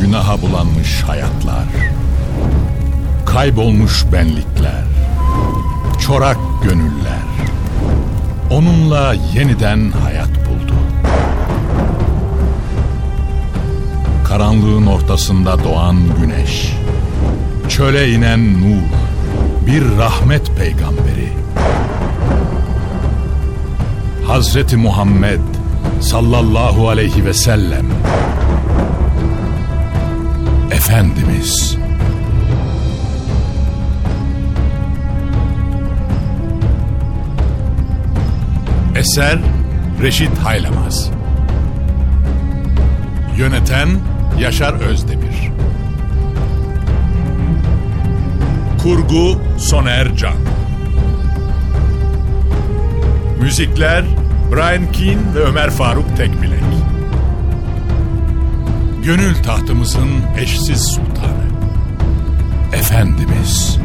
Günaha bulanmış hayatlar. Kaybolmuş benlikler. Çorak gönüller. Onunla yeniden hayat buldu. Karanlığın ortasında doğan güneş. Çöle inen nur. Bir rahmet peygamberi. Hazreti Muhammed sallallahu aleyhi ve sellem. Efendimiz. Eser Reşit Haylamaz. Yöneten Yaşar Özdemir. Kurgu Soner Can. Müzikler Brian Keane ve Ömer Faruk Tekbilek. Gönül tahtımızın eşsiz sultanı. Efendimiz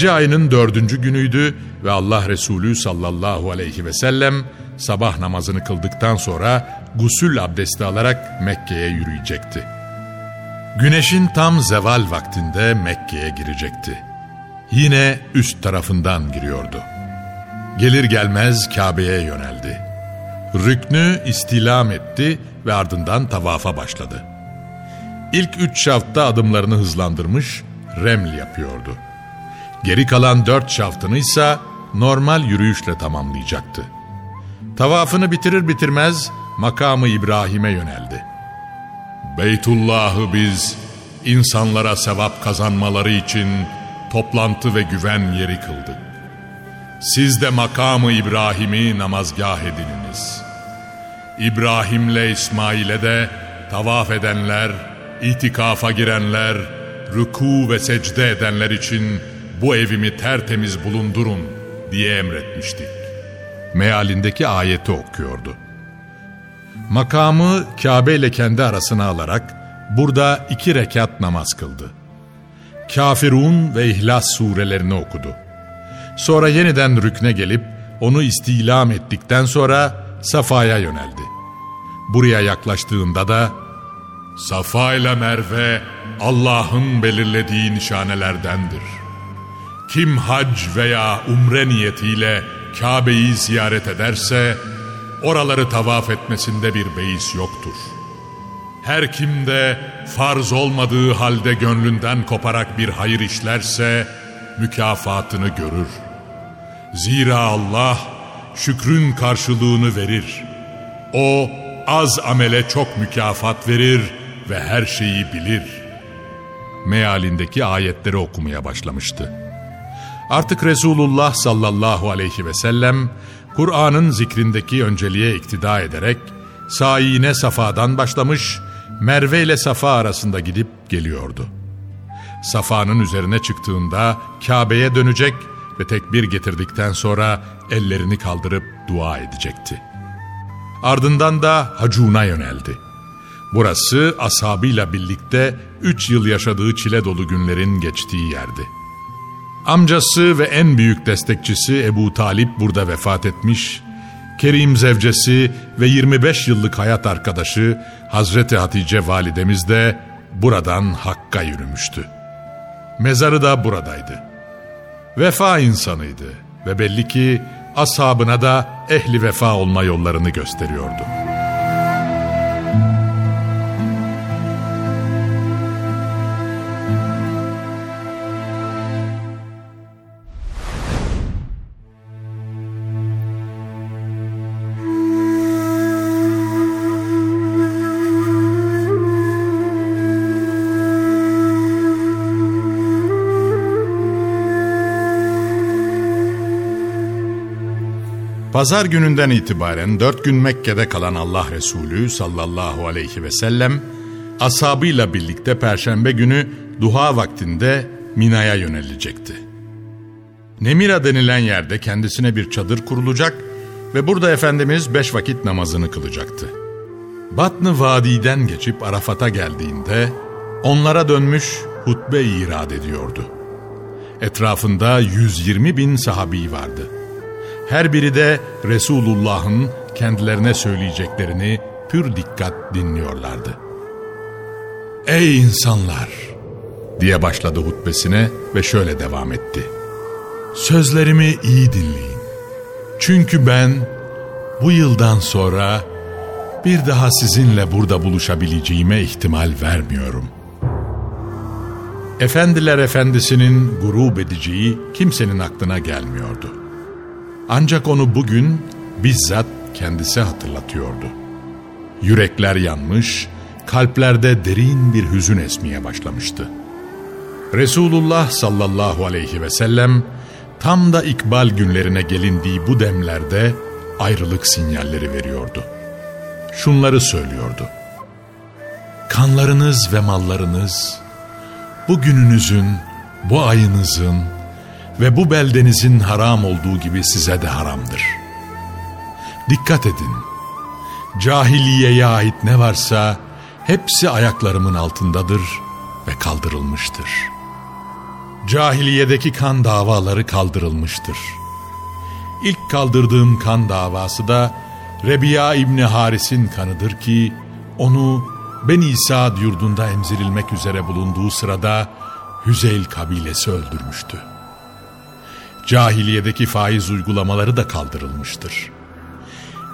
Zilhicce ayının dördüncü günüydü ve Allah Resulü sallallahu aleyhi ve sellem sabah namazını kıldıktan sonra gusül abdesti alarak Mekke'ye yürüyecekti. Güneşin tam zeval vaktinde Mekke'ye girecekti. Yine üst tarafından giriyordu. Gelir gelmez Kabe'ye yöneldi. Rüknü istilam etti ve ardından tavafa başladı. İlk üç şafta adımlarını hızlandırmış, reml yapıyordu. Geri kalan dört şaftını ise normal yürüyüşle tamamlayacaktı. Tavafını bitirir bitirmez makamı İbrahim'e yöneldi. Beytullah'ı biz insanlara sevap kazanmaları için toplantı ve güven yeri kıldık. Siz de makamı İbrahim'i namazgah edininiz. İbrahim'le İsmail'e de tavaf edenler, itikafa girenler, rüku ve secde edenler için bu evimi tertemiz bulundurun diye emretmiştik. Mealindeki ayeti okuyordu. Makamı Kabe ile kendi arasına alarak burada iki rekat namaz kıldı. Kafirun ve İhlas surelerini okudu. Sonra yeniden rükne gelip onu istilam ettikten sonra Safa'ya yöneldi. Buraya yaklaştığında da Safa ile Merve Allah'ın belirlediği nişanelerdendir. Kim hac veya umre niyetiyle Kabe'yi ziyaret ederse oraları tavaf etmesinde bir beis yoktur. Her kim de farz olmadığı halde gönlünden koparak bir hayır işlerse mükafatını görür. Zira Allah şükrün karşılığını verir. O az amele çok mükafat verir ve her şeyi bilir. Mealindeki ayetleri okumaya başlamıştı. Artık Resulullah sallallahu aleyhi ve sellem Kur'an'ın zikrindeki önceliğe iktida ederek sayine Safa'dan başlamış, Merve ile Safa arasında gidip geliyordu. Safa'nın üzerine çıktığında Kabe'ye dönecek ve tekbir getirdikten sonra ellerini kaldırıp dua edecekti. Ardından da Hacun'a yöneldi. Burası ashabıyla birlikte üç yıl yaşadığı çile dolu günlerin geçtiği yerdi. Amcası ve en büyük destekçisi Ebu Talip burada vefat etmiş, Kerim zevcesi ve 25 yıllık hayat arkadaşı Hazreti Hatice validemiz de buradan Hakk'a yürümüştü. Mezarı da buradaydı. Vefa insanıydı ve belli ki ashabına da ehli vefa olma yollarını gösteriyordu. Pazar gününden itibaren dört gün Mekke'de kalan Allah Resulü sallallahu aleyhi ve sellem ashabıyla birlikte perşembe günü duha vaktinde Mina'ya yönelecekti. Nemira denilen yerde kendisine bir çadır kurulacak ve burada Efendimiz beş vakit namazını kılacaktı. Batnı Vadi'den geçip Arafat'a geldiğinde onlara dönmüş hutbe irad ediyordu. Etrafında 120 bin sahabi vardı. Her biri de Resulullah'ın kendilerine söyleyeceklerini pür dikkat dinliyorlardı. Ey insanlar! diye başladı hutbesine ve şöyle devam etti. Sözlerimi iyi dinleyin. Çünkü ben bu yıldan sonra bir daha sizinle burada buluşabileceğime ihtimal vermiyorum. Efendiler efendisinin gurub edeceği kimsenin aklına gelmiyordu. Ancak onu bugün bizzat kendisi hatırlatıyordu. Yürekler yanmış, kalplerde derin bir hüzün esmeye başlamıştı. Resulullah sallallahu aleyhi ve sellem tam da ikbal günlerine gelindiği bu demlerde ayrılık sinyalleri veriyordu. Şunları söylüyordu. Kanlarınız ve mallarınız bu gününüzün, bu ayınızın ve bu beldenizin haram olduğu gibi size de haramdır. Dikkat edin. Cahiliyeye ait ne varsa hepsi ayaklarımın altındadır ve kaldırılmıştır. Cahiliyedeki kan davaları kaldırılmıştır. İlk kaldırdığım kan davası da Rebiya İbni Haris'in kanıdır ki onu Ben İsa yurdunda emzirilmek üzere bulunduğu sırada Hüzeyl kabilesi öldürmüştü. Cahiliyedeki faiz uygulamaları da kaldırılmıştır.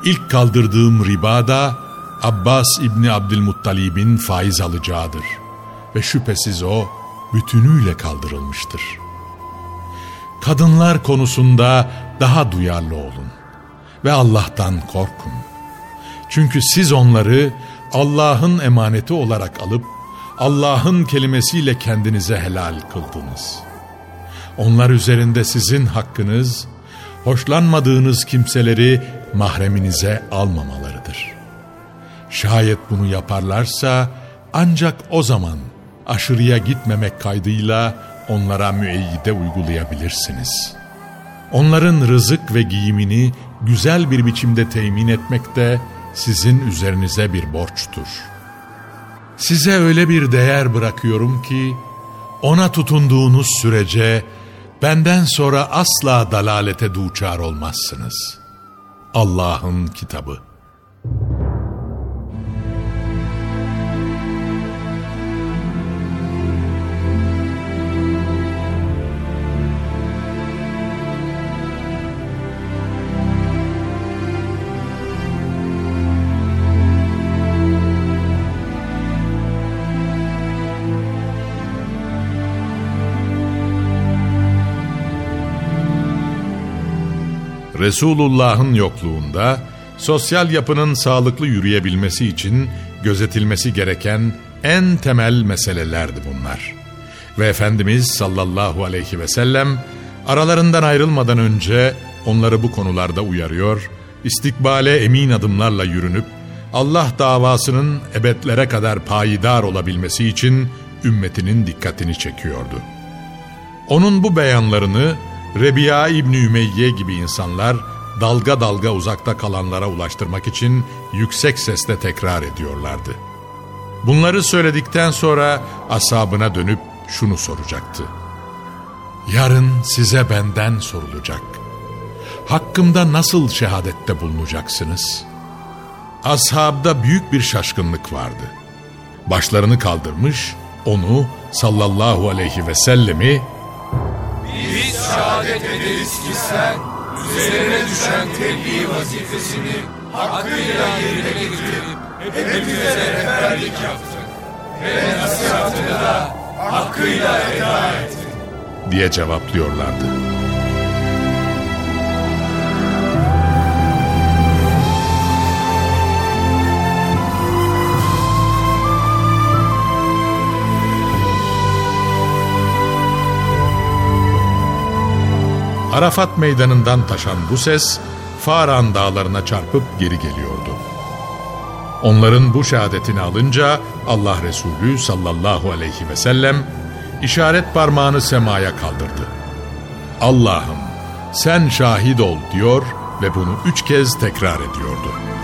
İlk kaldırdığım riba da Abbas İbni Abdülmuttalib'in faiz alacağıdır. Ve şüphesiz o bütünüyle kaldırılmıştır. Kadınlar konusunda daha duyarlı olun ve Allah'tan korkun. Çünkü siz onları Allah'ın emaneti olarak alıp Allah'ın kelimesiyle kendinize helal kıldınız. Onlar üzerinde sizin hakkınız, hoşlanmadığınız kimseleri mahreminize almamalarıdır. Şayet bunu yaparlarsa ancak o zaman aşırıya gitmemek kaydıyla onlara müeyyide uygulayabilirsiniz. Onların rızık ve giyimini güzel bir biçimde temin etmek de sizin üzerinize bir borçtur. Size öyle bir değer bırakıyorum ki ona tutunduğunuz sürece benden sonra asla dalalete duçar olmazsınız. Allah'ın kitabı. Resulullah'ın yokluğunda sosyal yapının sağlıklı yürüyebilmesi için gözetilmesi gereken en temel meselelerdi bunlar. Ve Efendimiz sallallahu aleyhi ve sellem aralarından ayrılmadan önce onları bu konularda uyarıyor, istikbale emin adımlarla yürünüp Allah davasının ebedlere kadar payidar olabilmesi için ümmetinin dikkatini çekiyordu. Onun bu beyanlarını Rebiya İbni Ümeyye gibi insanlar dalga dalga uzakta kalanlara ulaştırmak için yüksek sesle tekrar ediyorlardı. Bunları söyledikten sonra asabına dönüp şunu soracaktı. Yarın size benden sorulacak. Hakkımda nasıl şehadette bulunacaksınız? Ashabda büyük bir şaşkınlık vardı. Başlarını kaldırmış, onu sallallahu aleyhi ve sellemi şehadet ederiz ki sen üzerine düşen tebliğ vazifesini hakkıyla yerine getirip hepimize rehberlik yaptın. Ve nasihatını da hakkıyla eda ettin. diye cevaplıyorlardı. Arafat meydanından taşan bu ses Faran dağlarına çarpıp geri geliyordu. Onların bu şehadetini alınca Allah Resulü sallallahu aleyhi ve sellem işaret parmağını semaya kaldırdı. Allah'ım sen şahit ol diyor ve bunu üç kez tekrar ediyordu.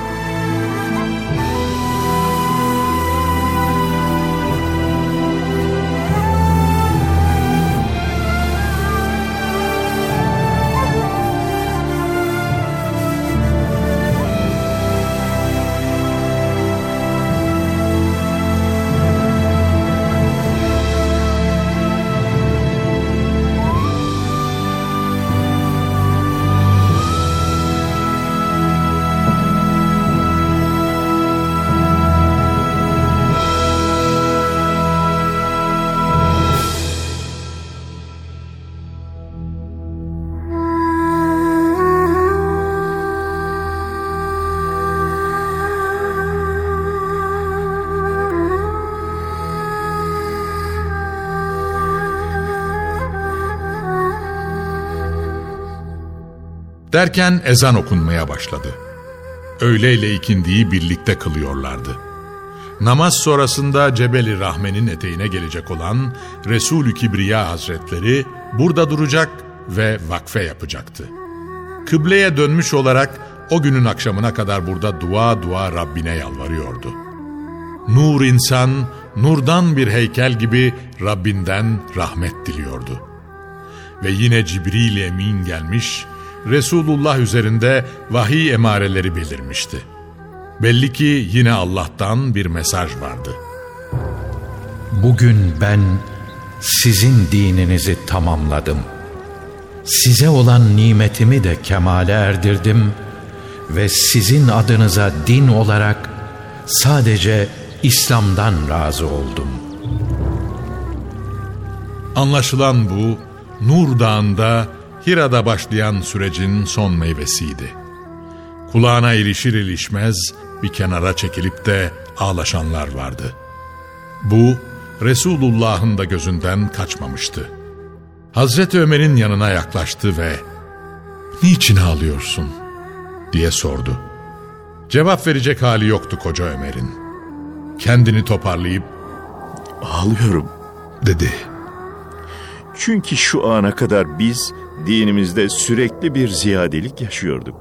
Derken ezan okunmaya başladı. Öğle ile ikindiyi birlikte kılıyorlardı. Namaz sonrasında Cebeli Rahmen'in eteğine gelecek olan Resulü Kibriya Hazretleri burada duracak ve vakfe yapacaktı. Kıbleye dönmüş olarak o günün akşamına kadar burada dua dua Rabbine yalvarıyordu. Nur insan, nurdan bir heykel gibi Rabbinden rahmet diliyordu. Ve yine Cibril Emin gelmiş, Resulullah üzerinde vahiy emareleri belirmişti. Belli ki yine Allah'tan bir mesaj vardı. Bugün ben sizin dininizi tamamladım. Size olan nimetimi de kemale erdirdim ve sizin adınıza din olarak sadece İslam'dan razı oldum. Anlaşılan bu, Nur Dağı'nda Hira'da başlayan sürecin son meyvesiydi. Kulağına ilişir ilişmez bir kenara çekilip de ağlaşanlar vardı. Bu Resulullah'ın da gözünden kaçmamıştı. Hazreti Ömer'in yanına yaklaştı ve ''Niçin ağlıyorsun?'' diye sordu. Cevap verecek hali yoktu koca Ömer'in. Kendini toparlayıp ''Ağlıyorum'' dedi. Çünkü şu ana kadar biz dinimizde sürekli bir ziyadelik yaşıyorduk.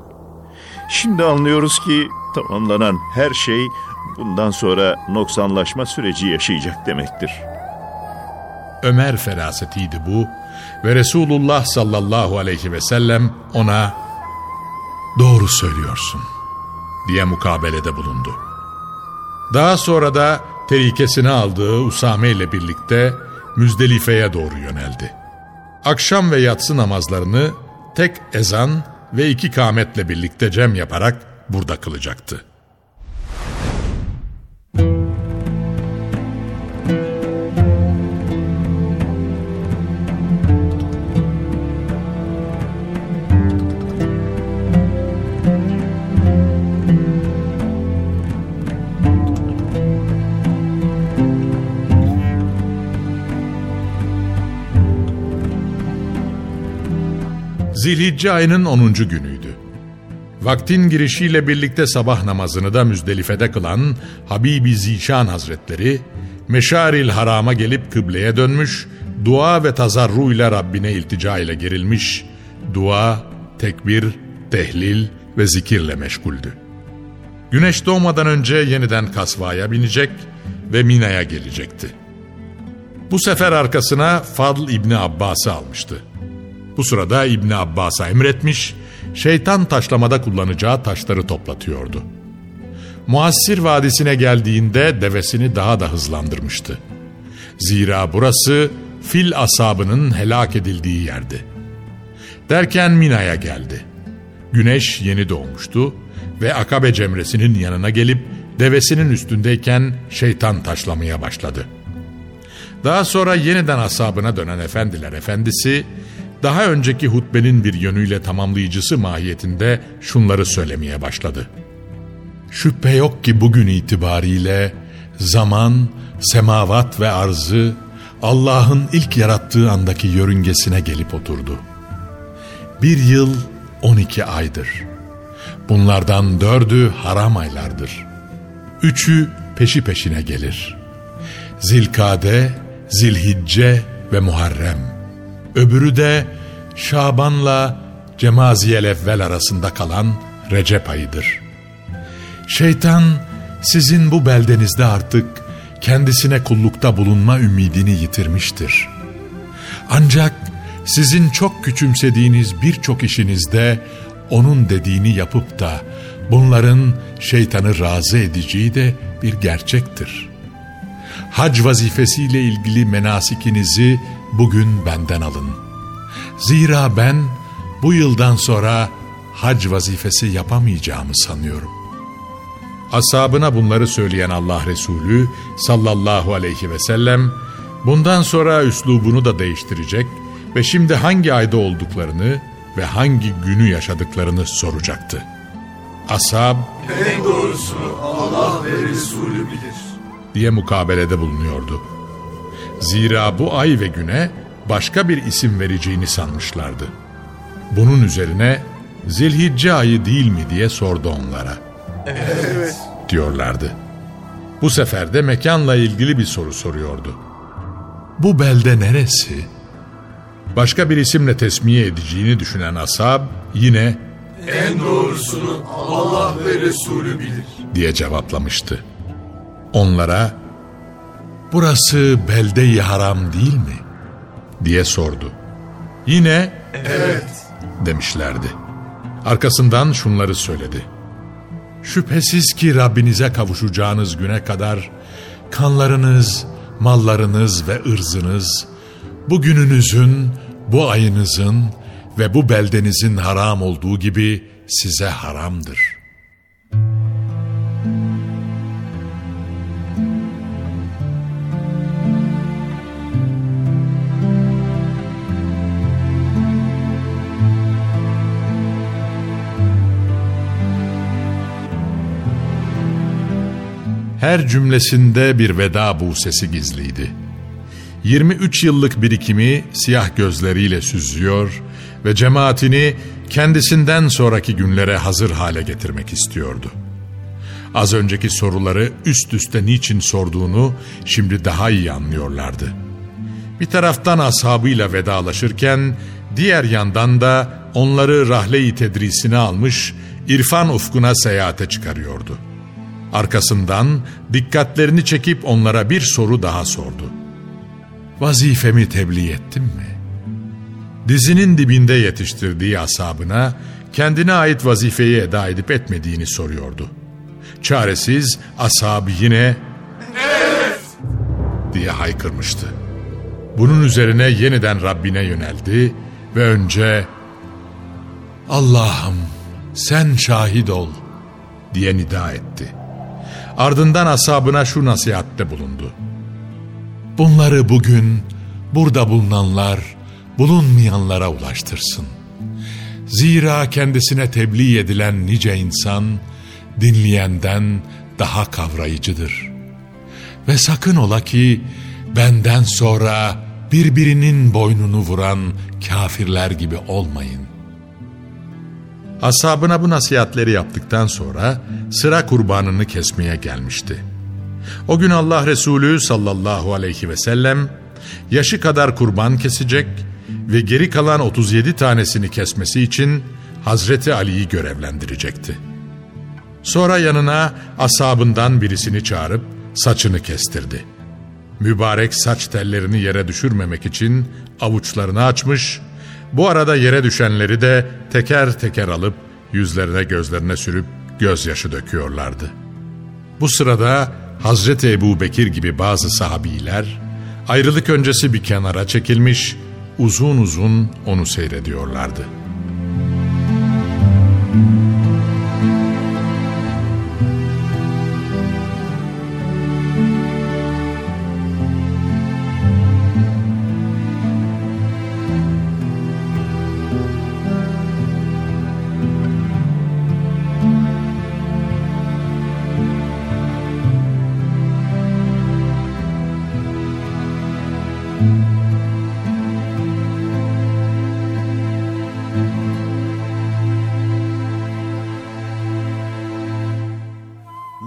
Şimdi anlıyoruz ki tamamlanan her şey bundan sonra noksanlaşma süreci yaşayacak demektir. Ömer ferasetiydi bu ve Resulullah sallallahu aleyhi ve sellem ona doğru söylüyorsun diye mukabelede bulundu. Daha sonra da terikesini aldığı Usame ile birlikte Müzdelife'ye doğru yöneldi akşam ve yatsı namazlarını tek ezan ve iki kametle birlikte cem yaparak burada kılacaktı. Zilhicce ayının 10. günüydü. Vaktin girişiyle birlikte sabah namazını da Müzdelife'de kılan Habibi Zişan Hazretleri, Meşaril Haram'a gelip kıbleye dönmüş, dua ve tazarru ile Rabbine iltica ile gerilmiş, dua, tekbir, tehlil ve zikirle meşguldü. Güneş doğmadan önce yeniden kasvaya binecek ve Mina'ya gelecekti. Bu sefer arkasına Fadl İbni Abbas'ı almıştı. Bu sırada İbni Abbas'a emretmiş, şeytan taşlamada kullanacağı taşları toplatıyordu. Muassir Vadisi'ne geldiğinde devesini daha da hızlandırmıştı. Zira burası fil asabının helak edildiği yerdi. Derken Mina'ya geldi. Güneş yeni doğmuştu ve Akabe cemresinin yanına gelip devesinin üstündeyken şeytan taşlamaya başladı. Daha sonra yeniden asabına dönen efendiler efendisi daha önceki hutbenin bir yönüyle tamamlayıcısı mahiyetinde şunları söylemeye başladı. Şüphe yok ki bugün itibariyle zaman, semavat ve arzı Allah'ın ilk yarattığı andaki yörüngesine gelip oturdu. Bir yıl on iki aydır. Bunlardan dördü haram aylardır. Üçü peşi peşine gelir. Zilkade, Zilhicce ve Muharrem. Öbürü de Şaban'la Cemaziyel evvel arasında kalan Recep ayıdır. Şeytan sizin bu beldenizde artık kendisine kullukta bulunma ümidini yitirmiştir. Ancak sizin çok küçümsediğiniz birçok işinizde onun dediğini yapıp da bunların şeytanı razı edeceği de bir gerçektir. Hac vazifesiyle ilgili menasikinizi bugün benden alın. Zira ben bu yıldan sonra hac vazifesi yapamayacağımı sanıyorum. Asabına bunları söyleyen Allah Resulü sallallahu aleyhi ve sellem bundan sonra üslubunu da değiştirecek ve şimdi hangi ayda olduklarını ve hangi günü yaşadıklarını soracaktı. Asab En doğrusunu Allah ve Resulü bilir. diye mukabelede bulunuyordu. Zira bu ay ve güne başka bir isim vereceğini sanmışlardı. Bunun üzerine Zilhicce ayı değil mi diye sordu onlara. Evet. Diyorlardı. Bu sefer de mekanla ilgili bir soru soruyordu. Bu belde neresi? Başka bir isimle tesmiye edeceğini düşünen Asab yine En doğrusunu Allah ve Resulü bilir. diye cevaplamıştı. Onlara burası belde-i haram değil mi? diye sordu. Yine Evet. demişlerdi. Arkasından şunları söyledi. Şüphesiz ki Rabbinize kavuşacağınız güne kadar kanlarınız, mallarınız ve ırzınız bu gününüzün, bu ayınızın ve bu beldenizin haram olduğu gibi size haramdır.'' Her cümlesinde bir veda sesi gizliydi. 23 yıllık birikimi siyah gözleriyle süzüyor ve cemaatini kendisinden sonraki günlere hazır hale getirmek istiyordu. Az önceki soruları üst üste niçin sorduğunu şimdi daha iyi anlıyorlardı. Bir taraftan ashabıyla vedalaşırken diğer yandan da onları rahle-i tedrisine almış irfan ufkuna seyahate çıkarıyordu. Arkasından dikkatlerini çekip onlara bir soru daha sordu. Vazifemi tebliğ ettim mi? Dizinin dibinde yetiştirdiği asabına kendine ait vazifeyi eda edip etmediğini soruyordu. Çaresiz ashab yine evet diye haykırmıştı. Bunun üzerine yeniden Rabbine yöneldi ve önce Allah'ım sen şahit ol diye nida etti. Ardından asabına şu nasihatte bulundu. Bunları bugün burada bulunanlar bulunmayanlara ulaştırsın. Zira kendisine tebliğ edilen nice insan dinleyenden daha kavrayıcıdır. Ve sakın ola ki benden sonra birbirinin boynunu vuran kafirler gibi olmayın. Asabına bu nasihatleri yaptıktan sonra sıra kurbanını kesmeye gelmişti. O gün Allah Resulü sallallahu aleyhi ve sellem yaşı kadar kurban kesecek ve geri kalan 37 tanesini kesmesi için Hazreti Ali'yi görevlendirecekti. Sonra yanına asabından birisini çağırıp saçını kestirdi. Mübarek saç tellerini yere düşürmemek için avuçlarını açmış, bu arada yere düşenleri de teker teker alıp yüzlerine gözlerine sürüp gözyaşı döküyorlardı. Bu sırada Hazreti Ebu Bekir gibi bazı sahabiler ayrılık öncesi bir kenara çekilmiş uzun uzun onu seyrediyorlardı.